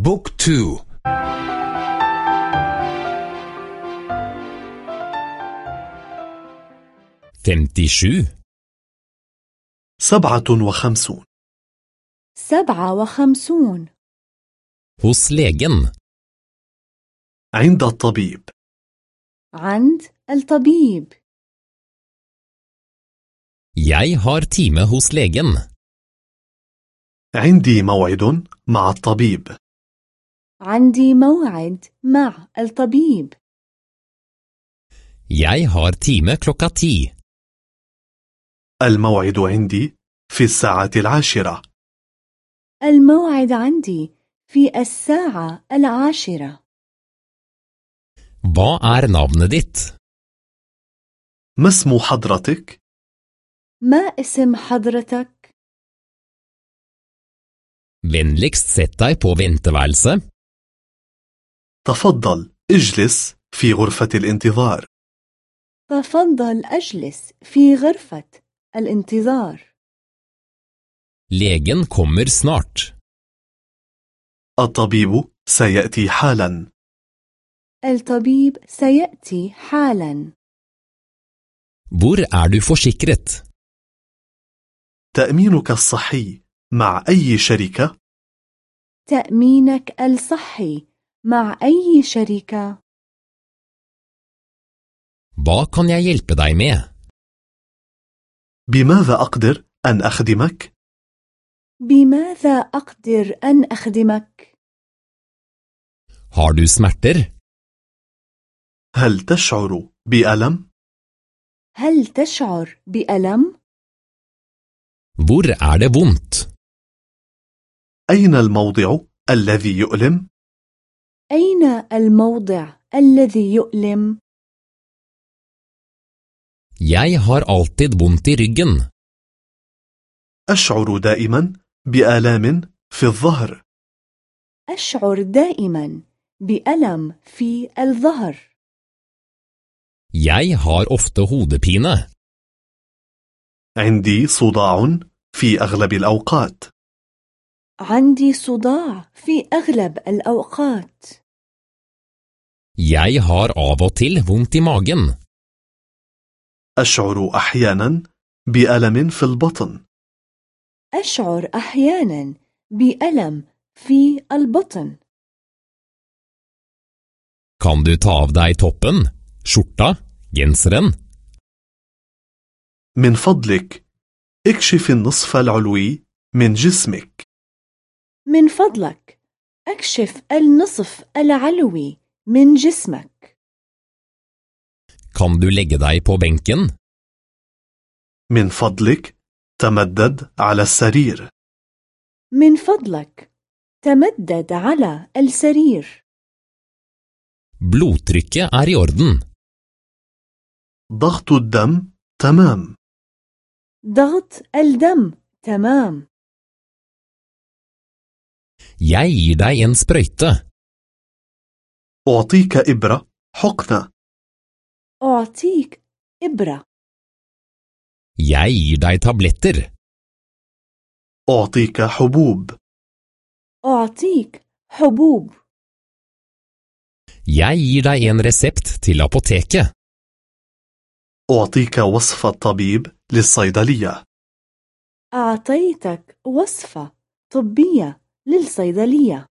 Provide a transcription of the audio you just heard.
بوك تو. femtiosju سبعة وخمسون. سبعة وخمسون. hos legen عند الطبيب. عند الطبيب. Jeg har time hos legen. عندي موعد مع الطبيب. عندي موعد مع الطبيب Jeg har time klokka ti. الموعد عندي في الساعة العاشرة الموعد عندي في الساعة العاشرة Hva er navnet ditt? ما اسم حضرتك؟ ما اسم حضرتك؟ Vennligst sett deg på venteværelset. تفضل اجلس في غرفة الانتظار تفضل أجلس في غرفة الانتظار Legen kommer snart. الطبيب سيأتي حالا الطبيب سيأتي حالا Hvor er du forsikret? تأمينك الصحي مع أي شركة؟ تأمينك الصحي مع أي شركة؟ Hva kan jeg hjelpe deg med? بماذا أقدر أن أخدمك؟ بماذا أقدر أن أخدمك؟ Har du smerter? هل تشعر بألم؟ هل تشعر بألم؟ Hvor er det vondt? أين الموضع الذي يؤلم؟ أين الموضع الذي يؤلم؟ Jeg har alltid vondt i ryggen. أشعر دائما بآلام في الظهر أشعر دائما بألم في الظهر Jeg har ofte hodepine. عندي صداع في أغلب الأوقات عندي صداع في أغلب الأوقات Jeg har av og til vondt i magen. أشعر أحيانا بألم في البطن أشعر أحيانا بألم في البطن Kan du ta av deg toppen, skjorta, genseren? من فضلك اكشف النصف العلوي من جسمك من فضلك أكشف النصف العلوي من جسمك Kan du legge deg på benken? من فضلك تمدد على السرير من فضلك تمدد على السرير Blodtrykket er i orden. ضغط الدم تمام ضغط الدم تمام Jeg gir deg en sprøyte. أعطيك إبرة حقنة. أعطيك إبرة. Jeg gir deg tabletter. أعطيك حبوب. أعطيك حبوب. Jeg gir deg en resept til apoteket. أعطيك وصفة طبيب للصيدلية. أعطيتك وصفة طبية للصيدلية.